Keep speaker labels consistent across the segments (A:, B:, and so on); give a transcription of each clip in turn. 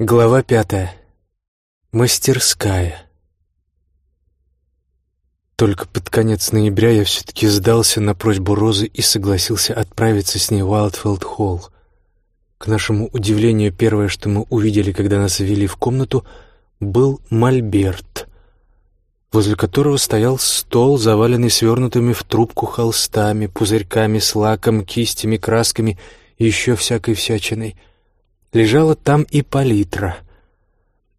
A: Глава пятая. Мастерская. Только под конец ноября я все-таки сдался на просьбу Розы и согласился отправиться с ней в Уайлдфелд-холл. К нашему удивлению, первое, что мы увидели, когда нас ввели в комнату, был мольберт, возле которого стоял стол, заваленный свернутыми в трубку холстами, пузырьками с лаком, кистями, красками и еще всякой всячиной — Лежала там и палитра.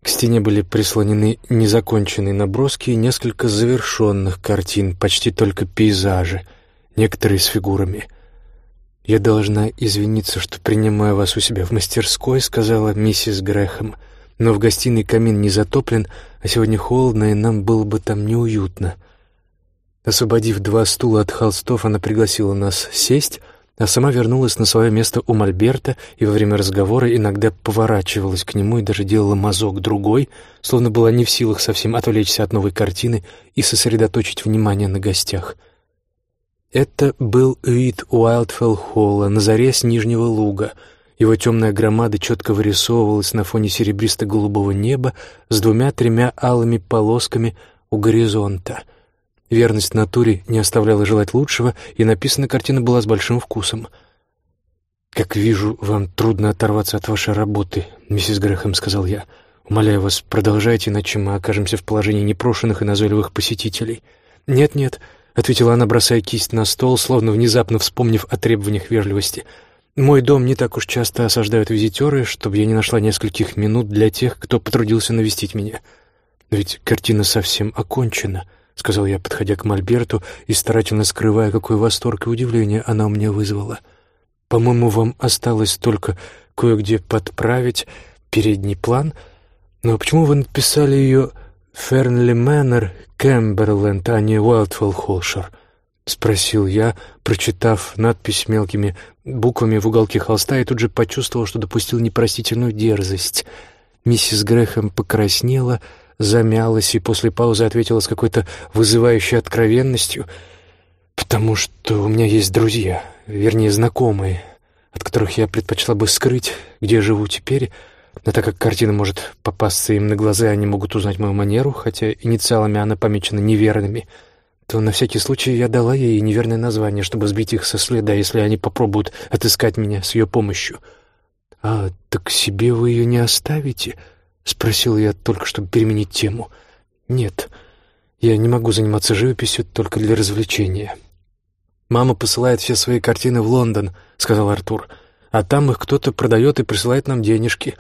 A: К стене были прислонены незаконченные наброски и несколько завершенных картин, почти только пейзажи, некоторые с фигурами. «Я должна извиниться, что принимаю вас у себя в мастерской», — сказала миссис Грэхэм. «Но в гостиной камин не затоплен, а сегодня холодно, и нам было бы там неуютно». Освободив два стула от холстов, она пригласила нас сесть — а сама вернулась на свое место у Мольберта и во время разговора иногда поворачивалась к нему и даже делала мазок другой, словно была не в силах совсем отвлечься от новой картины и сосредоточить внимание на гостях. Это был вид Уайлдфелл-холла на заре с Нижнего луга. Его темная громада четко вырисовывалась на фоне серебристо-голубого неба с двумя-тремя алыми полосками у горизонта — Верность натуре не оставляла желать лучшего, и написана картина была с большим вкусом. «Как вижу, вам трудно оторваться от вашей работы», — миссис Грэхэм сказал я. «Умоляю вас, продолжайте, иначе мы окажемся в положении непрошенных и назойливых посетителей». «Нет-нет», — ответила она, бросая кисть на стол, словно внезапно вспомнив о требованиях вежливости. «Мой дом не так уж часто осаждают визитеры, чтобы я не нашла нескольких минут для тех, кто потрудился навестить меня. Ведь картина совсем окончена». — сказал я, подходя к Мольберту и старательно скрывая, какой восторг и удивление она у меня вызвала. «По-моему, вам осталось только кое-где подправить передний план. Но почему вы написали ее «Фернли Мэннер, Кэмберленд», а не «Уайлдфелл Холшер»?» — спросил я, прочитав надпись мелкими буквами в уголке холста, и тут же почувствовал, что допустил непростительную дерзость. Миссис Грэхэм покраснела — замялась и после паузы ответила с какой-то вызывающей откровенностью, «Потому что у меня есть друзья, вернее, знакомые, от которых я предпочла бы скрыть, где живу теперь, но так как картина может попасться им на глаза, они могут узнать мою манеру, хотя инициалами она помечена неверными, то на всякий случай я дала ей неверное название, чтобы сбить их со следа, если они попробуют отыскать меня с ее помощью. «А так себе вы ее не оставите?» — спросил я только, чтобы переменить тему. «Нет, я не могу заниматься живописью только для развлечения». «Мама посылает все свои картины в Лондон», — сказал Артур, «а там их кто-то продает и присылает нам денежки».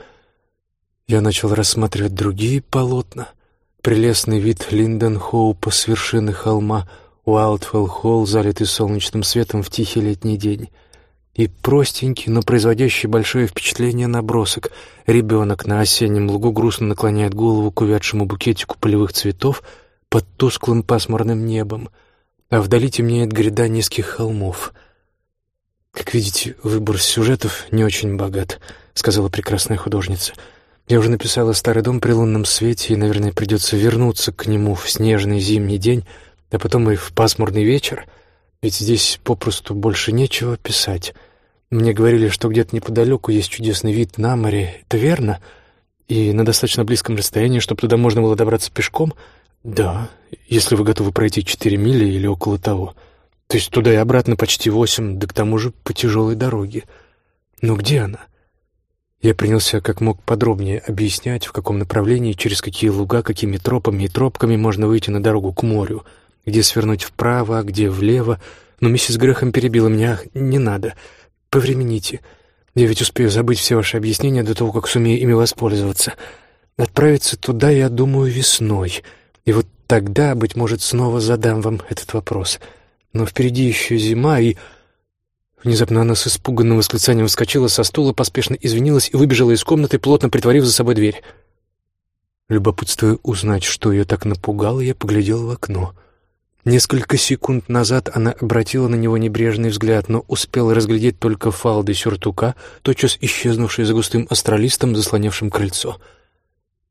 A: Я начал рассматривать другие полотна. Прелестный вид Линден-Хоупа с вершины холма, Уайлдфелл-Холл, залитый солнечным светом в тихий летний день и простенький, но производящий большое впечатление набросок. Ребенок на осеннем лугу грустно наклоняет голову к увядшему букетику полевых цветов под тусклым пасмурным небом, а вдали темнеет гряда низких холмов. «Как видите, выбор сюжетов не очень богат», — сказала прекрасная художница. «Я уже написала «Старый дом при лунном свете», и, наверное, придется вернуться к нему в снежный зимний день, а потом и в пасмурный вечер». Ведь здесь попросту больше нечего писать. Мне говорили, что где-то неподалеку есть чудесный вид на море. Это верно? И на достаточно близком расстоянии, чтобы туда можно было добраться пешком? Да, если вы готовы пройти четыре мили или около того. То есть туда и обратно почти восемь, да к тому же по тяжелой дороге. Но где она? Я принялся как мог подробнее объяснять, в каком направлении, через какие луга, какими тропами и тропками можно выйти на дорогу к морю — где свернуть вправо, а где влево, но миссис Грехом перебила меня. «Не надо. Повремените. Я ведь успею забыть все ваши объяснения до того, как сумею ими воспользоваться. Отправиться туда, я думаю, весной. И вот тогда, быть может, снова задам вам этот вопрос. Но впереди еще зима, и...» Внезапно она с испуганным восклицанием вскочила со стула, поспешно извинилась и выбежала из комнаты, плотно притворив за собой дверь. Любопытствуя узнать, что ее так напугало, я поглядел в окно — Несколько секунд назад она обратила на него небрежный взгляд, но успела разглядеть только фалды сюртука, тотчас исчезнувшие за густым астралистом, заслонявшим крыльцо.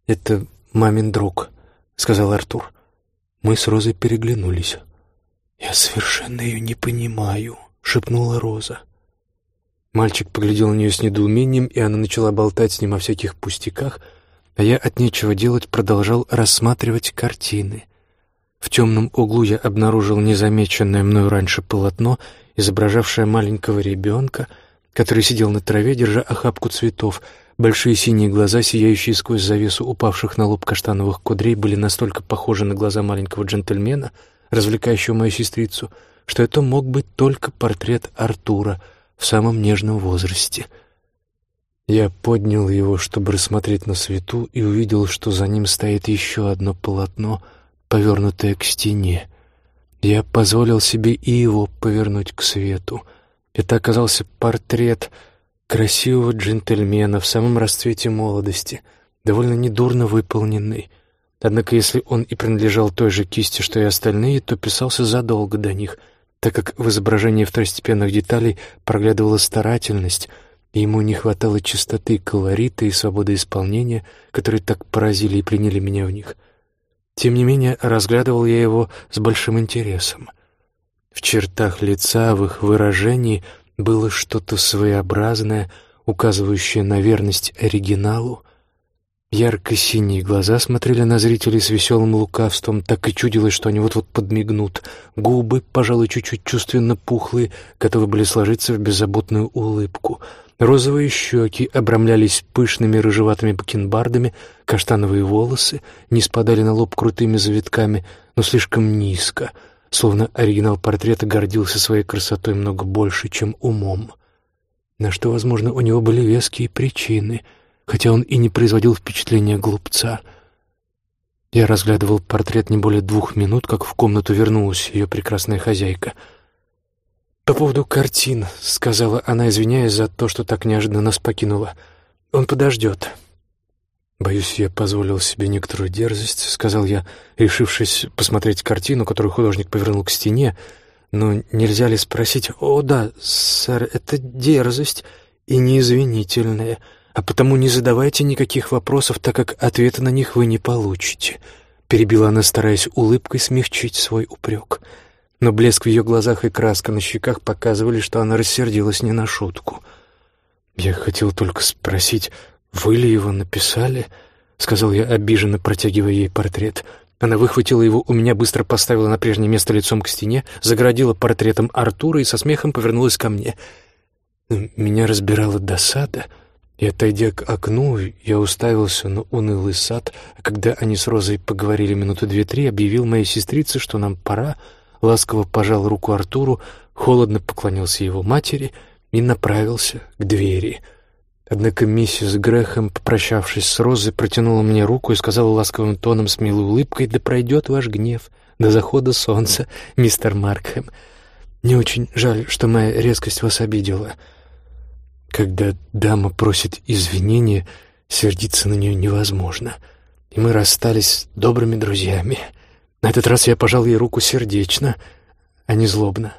A: «Это мамин друг», — сказал Артур. Мы с Розой переглянулись. «Я совершенно ее не понимаю», — шепнула Роза. Мальчик поглядел на нее с недоумением, и она начала болтать с ним о всяких пустяках, а я от нечего делать продолжал рассматривать картины. В темном углу я обнаружил незамеченное мною раньше полотно, изображавшее маленького ребенка, который сидел на траве, держа охапку цветов. Большие синие глаза, сияющие сквозь завесу упавших на лоб каштановых кудрей, были настолько похожи на глаза маленького джентльмена, развлекающего мою сестрицу, что это мог быть только портрет Артура в самом нежном возрасте. Я поднял его, чтобы рассмотреть на свету, и увидел, что за ним стоит еще одно полотно, повернутое к стене. Я позволил себе и его повернуть к свету. Это оказался портрет красивого джентльмена в самом расцвете молодости, довольно недурно выполненный. Однако если он и принадлежал той же кисти, что и остальные, то писался задолго до них, так как в изображении второстепенных деталей проглядывала старательность — и ему не хватало чистоты, колорита и свободы исполнения, которые так поразили и приняли меня в них. Тем не менее, разглядывал я его с большим интересом. В чертах лица, в их выражении было что-то своеобразное, указывающее на верность оригиналу. Ярко-синие глаза смотрели на зрителей с веселым лукавством, так и чудилось, что они вот-вот подмигнут. Губы, пожалуй, чуть-чуть чувственно пухлые, готовы были сложиться в беззаботную улыбку — Розовые щеки обрамлялись пышными рыжеватыми бакенбардами, каштановые волосы не спадали на лоб крутыми завитками, но слишком низко, словно оригинал портрета гордился своей красотой много больше, чем умом. На что, возможно, у него были веские причины, хотя он и не производил впечатления глупца. Я разглядывал портрет не более двух минут, как в комнату вернулась ее прекрасная хозяйка — «По поводу картин», — сказала она, извиняясь за то, что так неожиданно нас покинула. «Он подождет». «Боюсь, я позволил себе некоторую дерзость», — сказал я, решившись посмотреть картину, которую художник повернул к стене. «Но нельзя ли спросить...» «О, да, сэр, это дерзость и неизвинительная, а потому не задавайте никаких вопросов, так как ответа на них вы не получите», — перебила она, стараясь улыбкой смягчить свой упрек. «Да» но блеск в ее глазах и краска на щеках показывали, что она рассердилась не на шутку. «Я хотел только спросить, вы ли его написали?» — сказал я, обиженно протягивая ей портрет. Она выхватила его у меня, быстро поставила на прежнее место лицом к стене, загородила портретом Артура и со смехом повернулась ко мне. Меня разбирала досада, и, отойдя к окну, я уставился на унылый сад, а когда они с Розой поговорили минуты две-три, объявил моей сестрице, что нам пора, ласково пожал руку Артуру, холодно поклонился его матери и направился к двери. Однако миссис Грэхэм, попрощавшись с Розой, протянула мне руку и сказала ласковым тоном с милой улыбкой, «Да пройдет ваш гнев до захода солнца, мистер Маркхэм. Не очень жаль, что моя резкость вас обидела. Когда дама просит извинения, сердиться на нее невозможно, и мы расстались добрыми друзьями». На этот раз я пожал ей руку сердечно, а не злобно.